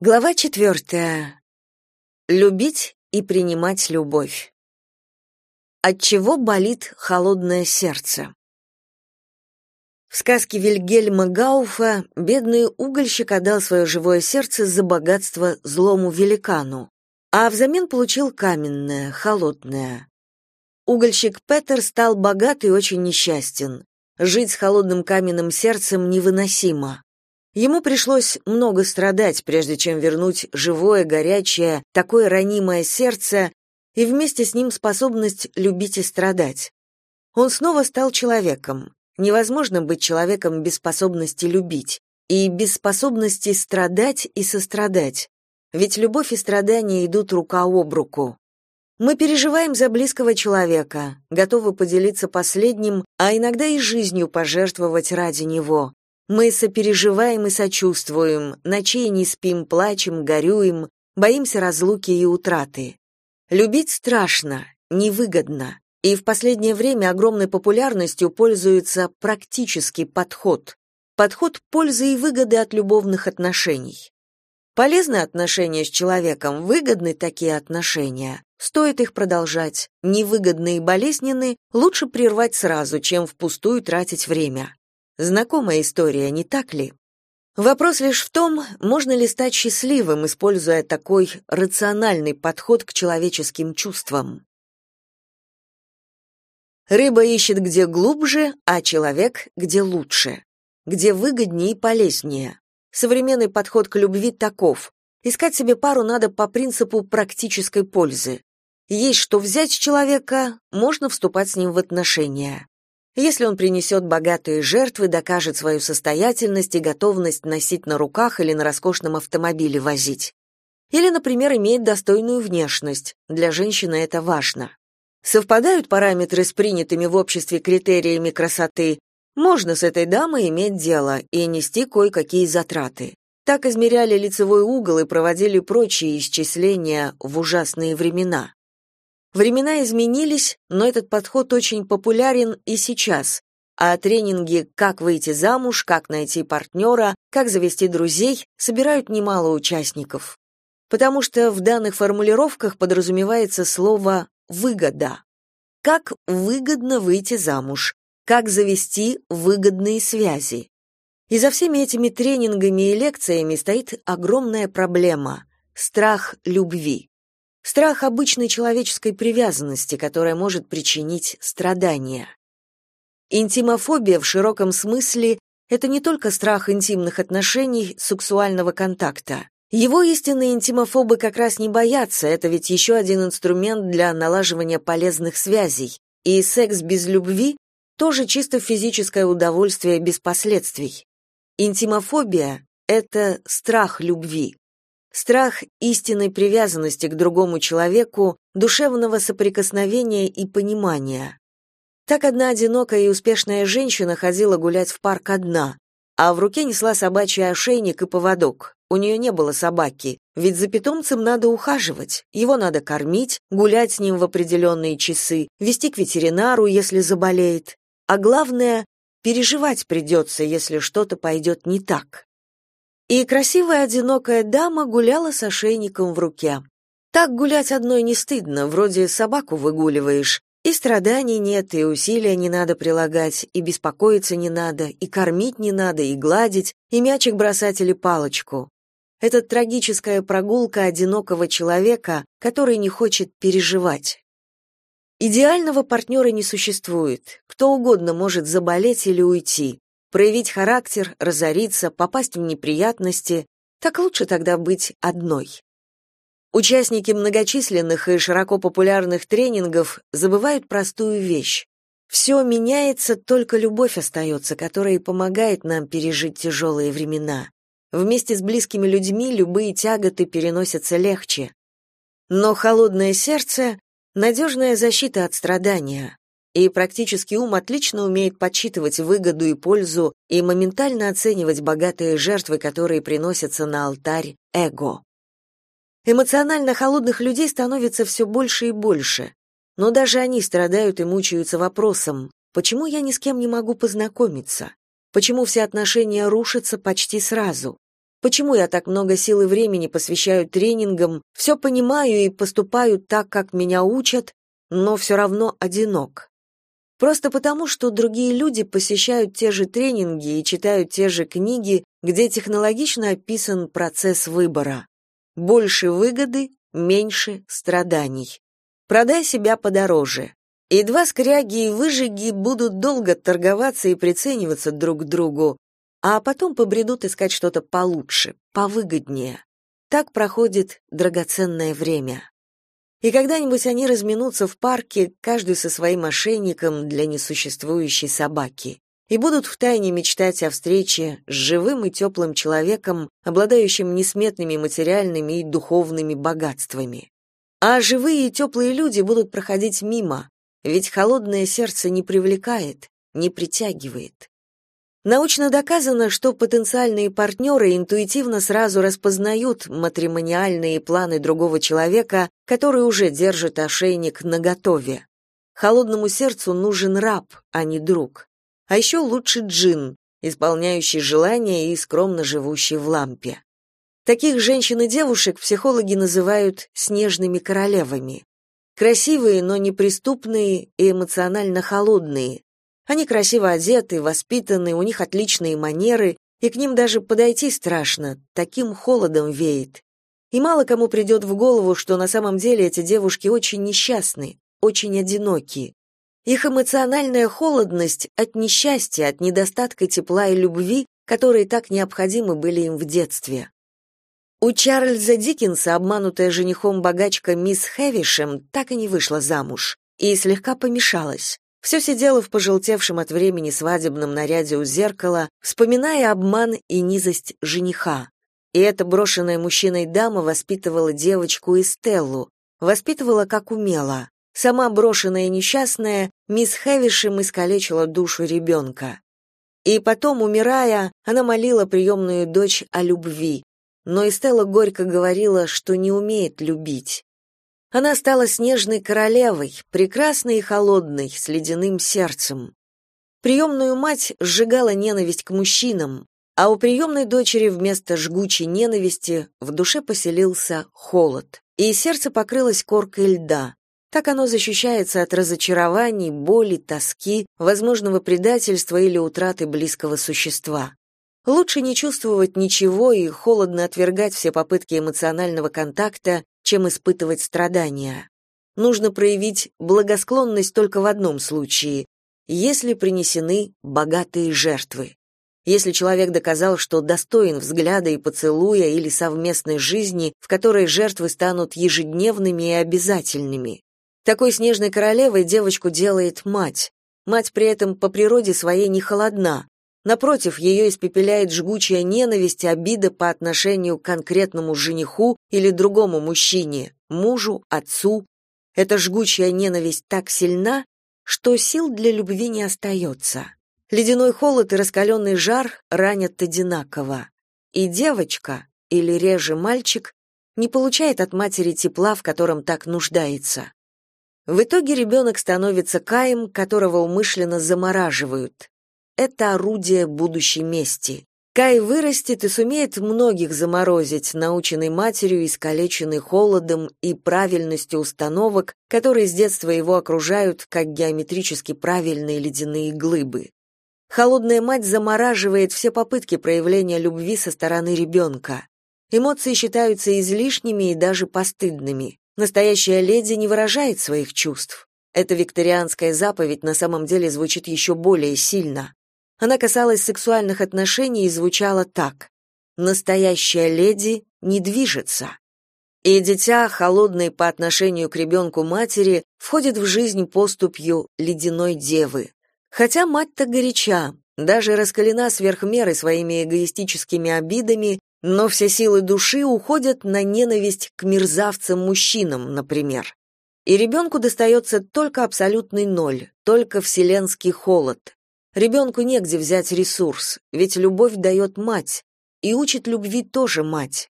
Глава четвертая. Любить и принимать любовь. От чего болит холодное сердце? В сказке Вильгельма Гауфа бедный угольщик отдал свое живое сердце за богатство злому великану, а взамен получил каменное, холодное. Угольщик Петер стал богат и очень несчастен. Жить с холодным каменным сердцем невыносимо. Ему пришлось много страдать, прежде чем вернуть живое, горячее, такое ранимое сердце и вместе с ним способность любить и страдать. Он снова стал человеком. Невозможно быть человеком без способности любить и без способности страдать и сострадать. Ведь любовь и страдания идут рука об руку. Мы переживаем за близкого человека, готовы поделиться последним, а иногда и жизнью пожертвовать ради него. Мы сопереживаем и сочувствуем, ночей не спим, плачем, горюем, боимся разлуки и утраты. Любить страшно, невыгодно, и в последнее время огромной популярностью пользуется практический подход. Подход пользы и выгоды от любовных отношений. Полезны отношения с человеком, выгодны такие отношения. Стоит их продолжать. Невыгодные и болезненные лучше прервать сразу, чем впустую тратить время. Знакомая история, не так ли? Вопрос лишь в том, можно ли стать счастливым, используя такой рациональный подход к человеческим чувствам. Рыба ищет где глубже, а человек где лучше, где выгоднее и полезнее. Современный подход к любви таков. Искать себе пару надо по принципу практической пользы. Есть что взять с человека, можно вступать с ним в отношения если он принесет богатые жертвы, докажет свою состоятельность и готовность носить на руках или на роскошном автомобиле возить. Или, например, имеет достойную внешность. Для женщины это важно. Совпадают параметры с принятыми в обществе критериями красоты, можно с этой дамой иметь дело и нести кое-какие затраты. Так измеряли лицевой угол и проводили прочие исчисления в ужасные времена. Времена изменились, но этот подход очень популярен и сейчас. А тренинги «Как выйти замуж», «Как найти партнера», «Как завести друзей» собирают немало участников. Потому что в данных формулировках подразумевается слово «выгода». Как выгодно выйти замуж, как завести выгодные связи. И за всеми этими тренингами и лекциями стоит огромная проблема – страх любви. Страх обычной человеческой привязанности, которая может причинить страдания. Интимофобия в широком смысле – это не только страх интимных отношений, сексуального контакта. Его истинные интимофобы как раз не боятся, это ведь еще один инструмент для налаживания полезных связей. И секс без любви – тоже чисто физическое удовольствие без последствий. Интимофобия – это страх любви. Страх истинной привязанности к другому человеку, душевного соприкосновения и понимания. Так одна одинокая и успешная женщина ходила гулять в парк одна, а в руке несла собачий ошейник и поводок. У нее не было собаки, ведь за питомцем надо ухаживать, его надо кормить, гулять с ним в определенные часы, вести к ветеринару, если заболеет. А главное, переживать придется, если что-то пойдет не так. И красивая одинокая дама гуляла с ошейником в руке. Так гулять одной не стыдно, вроде собаку выгуливаешь. И страданий нет, и усилия не надо прилагать, и беспокоиться не надо, и кормить не надо, и гладить, и мячик бросать или палочку. Это трагическая прогулка одинокого человека, который не хочет переживать. Идеального партнера не существует. Кто угодно может заболеть или уйти проявить характер, разориться, попасть в неприятности, так лучше тогда быть одной. Участники многочисленных и широко популярных тренингов забывают простую вещь. Все меняется, только любовь остается, которая и помогает нам пережить тяжелые времена. Вместе с близкими людьми любые тяготы переносятся легче. Но холодное сердце — надежная защита от страдания и практический ум отлично умеет подсчитывать выгоду и пользу и моментально оценивать богатые жертвы, которые приносятся на алтарь эго. Эмоционально холодных людей становится все больше и больше, но даже они страдают и мучаются вопросом, почему я ни с кем не могу познакомиться? Почему все отношения рушатся почти сразу? почему я так много сил и времени посвящаю тренингам, все понимаю и поступаю так, как меня учат, но все равно одинок. Просто потому, что другие люди посещают те же тренинги и читают те же книги, где технологично описан процесс выбора. Больше выгоды, меньше страданий. Продай себя подороже. И два скряги и выжиги будут долго торговаться и прицениваться друг к другу, а потом побредут искать что-то получше, повыгоднее. Так проходит драгоценное время. И когда-нибудь они разминутся в парке, каждый со своим ошейником для несуществующей собаки, и будут втайне мечтать о встрече с живым и теплым человеком, обладающим несметными материальными и духовными богатствами. А живые и теплые люди будут проходить мимо, ведь холодное сердце не привлекает, не притягивает. Научно доказано, что потенциальные партнеры интуитивно сразу распознают матримониальные планы другого человека, который уже держит ошейник наготове. Холодному сердцу нужен раб, а не друг. А еще лучше джин, исполняющий желания и скромно живущий в лампе. Таких женщин и девушек психологи называют снежными королевами. Красивые, но неприступные и эмоционально холодные. Они красиво одеты, воспитаны, у них отличные манеры, и к ним даже подойти страшно, таким холодом веет. И мало кому придет в голову, что на самом деле эти девушки очень несчастны, очень одиноки. Их эмоциональная холодность от несчастья, от недостатка тепла и любви, которые так необходимы были им в детстве. У Чарльза Диккенса обманутая женихом богачка мисс Хэвишем так и не вышла замуж и слегка помешалась. Все сидела в пожелтевшем от времени свадебном наряде у зеркала, вспоминая обман и низость жениха. И эта брошенная мужчиной дама воспитывала девочку и Стеллу, воспитывала как умела. Сама брошенная несчастная, мисс Хэвишем искалечила душу ребенка. И потом, умирая, она молила приемную дочь о любви, но Эстелла горько говорила, что не умеет любить. Она стала снежной королевой, прекрасной и холодной, с ледяным сердцем. Приемную мать сжигала ненависть к мужчинам, а у приемной дочери вместо жгучей ненависти в душе поселился холод, и сердце покрылось коркой льда. Так оно защищается от разочарований, боли, тоски, возможного предательства или утраты близкого существа. Лучше не чувствовать ничего и холодно отвергать все попытки эмоционального контакта, чем испытывать страдания. Нужно проявить благосклонность только в одном случае, если принесены богатые жертвы. Если человек доказал, что достоин взгляда и поцелуя или совместной жизни, в которой жертвы станут ежедневными и обязательными. Такой снежной королевой девочку делает мать. Мать при этом по природе своей не холодна, Напротив, ее испепеляет жгучая ненависть обида по отношению к конкретному жениху или другому мужчине, мужу, отцу. Эта жгучая ненависть так сильна, что сил для любви не остается. Ледяной холод и раскаленный жар ранят одинаково. И девочка, или реже мальчик, не получает от матери тепла, в котором так нуждается. В итоге ребенок становится каем, которого умышленно замораживают это орудие будущей мести. Кай вырастет и сумеет многих заморозить, наученный матерью, искалеченный холодом и правильностью установок, которые с детства его окружают, как геометрически правильные ледяные глыбы. Холодная мать замораживает все попытки проявления любви со стороны ребенка. Эмоции считаются излишними и даже постыдными. Настоящая леди не выражает своих чувств. Эта викторианская заповедь на самом деле звучит еще более сильно. Она касалась сексуальных отношений и звучала так: "Настоящая леди не движется". И дитя, холодное по отношению к ребенку матери, входит в жизнь поступью ледяной девы. Хотя мать-то горяча, даже раскалена сверх меры своими эгоистическими обидами, но все силы души уходят на ненависть к мерзавцам-мужчинам, например. И ребенку достается только абсолютный ноль, только вселенский холод. Ребенку негде взять ресурс, ведь любовь дает мать, и учит любви тоже мать.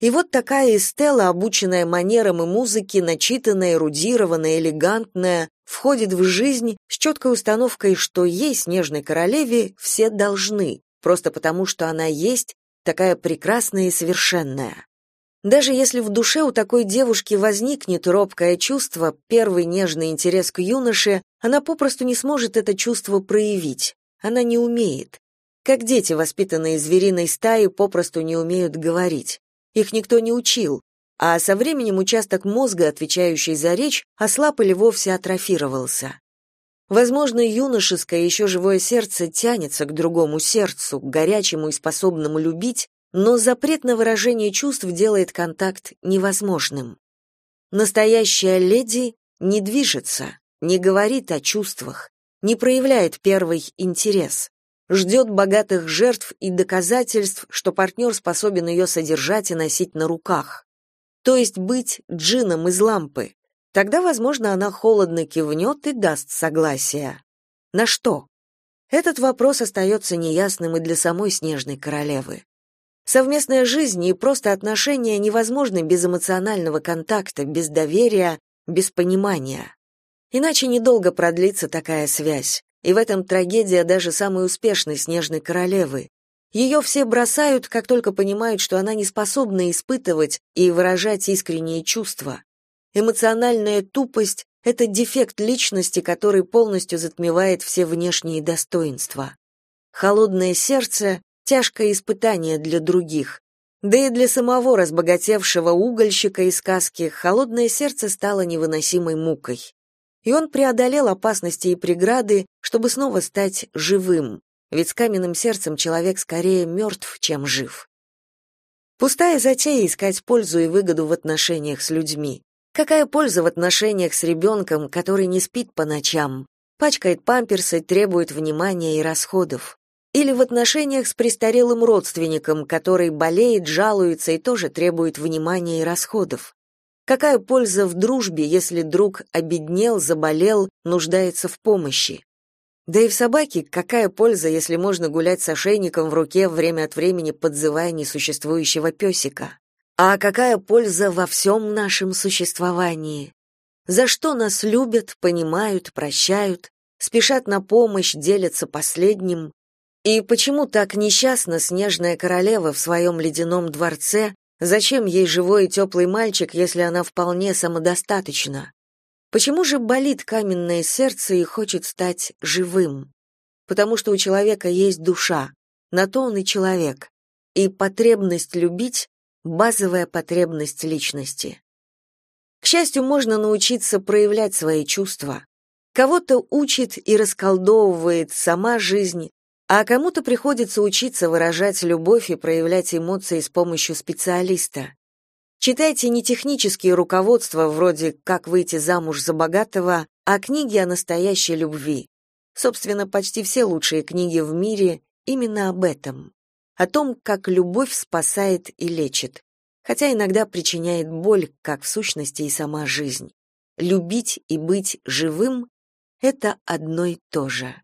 И вот такая Эстелла, обученная манерам и музыке, начитанная, эрудированная, элегантная, входит в жизнь с четкой установкой, что ей, снежной королеве, все должны, просто потому что она есть, такая прекрасная и совершенная. Даже если в душе у такой девушки возникнет робкое чувство, первый нежный интерес к юноше, она попросту не сможет это чувство проявить. Она не умеет. Как дети, воспитанные звериной стаей, попросту не умеют говорить. Их никто не учил, а со временем участок мозга, отвечающий за речь, ослаб или вовсе атрофировался. Возможно, юношеское еще живое сердце тянется к другому сердцу, к горячему и способному любить, но запрет на выражение чувств делает контакт невозможным. Настоящая леди не движется, не говорит о чувствах, не проявляет первый интерес, ждет богатых жертв и доказательств, что партнер способен ее содержать и носить на руках. То есть быть джином из лампы. Тогда, возможно, она холодно кивнет и даст согласие. На что? Этот вопрос остается неясным и для самой Снежной Королевы. Совместная жизнь и просто отношения невозможны без эмоционального контакта, без доверия, без понимания. Иначе недолго продлится такая связь. И в этом трагедия даже самой успешной снежной королевы. Ее все бросают, как только понимают, что она не способна испытывать и выражать искренние чувства. Эмоциональная тупость — это дефект личности, который полностью затмевает все внешние достоинства. Холодное сердце тяжкое испытание для других. Да и для самого разбогатевшего угольщика из сказки холодное сердце стало невыносимой мукой. И он преодолел опасности и преграды, чтобы снова стать живым, ведь с каменным сердцем человек скорее мертв, чем жив. Пустая затея искать пользу и выгоду в отношениях с людьми. Какая польза в отношениях с ребенком, который не спит по ночам, пачкает памперсы, требует внимания и расходов? Или в отношениях с престарелым родственником, который болеет, жалуется и тоже требует внимания и расходов. Какая польза в дружбе, если друг обеднел, заболел, нуждается в помощи? Да и в собаке какая польза, если можно гулять с ошейником в руке, время от времени подзывая несуществующего песика? А какая польза во всем нашем существовании? За что нас любят, понимают, прощают, спешат на помощь, делятся последним, и почему так несчастна снежная королева в своем ледяном дворце? Зачем ей живой и теплый мальчик, если она вполне самодостаточна? Почему же болит каменное сердце и хочет стать живым? Потому что у человека есть душа, на то он и человек. И потребность любить — базовая потребность личности. К счастью, можно научиться проявлять свои чувства. Кого-то учит и расколдовывает сама жизнь, а кому-то приходится учиться выражать любовь и проявлять эмоции с помощью специалиста. Читайте не технические руководства вроде «Как выйти замуж за богатого», а книги о настоящей любви. Собственно, почти все лучшие книги в мире именно об этом. О том, как любовь спасает и лечит, хотя иногда причиняет боль, как в сущности и сама жизнь. Любить и быть живым — это одно и то же.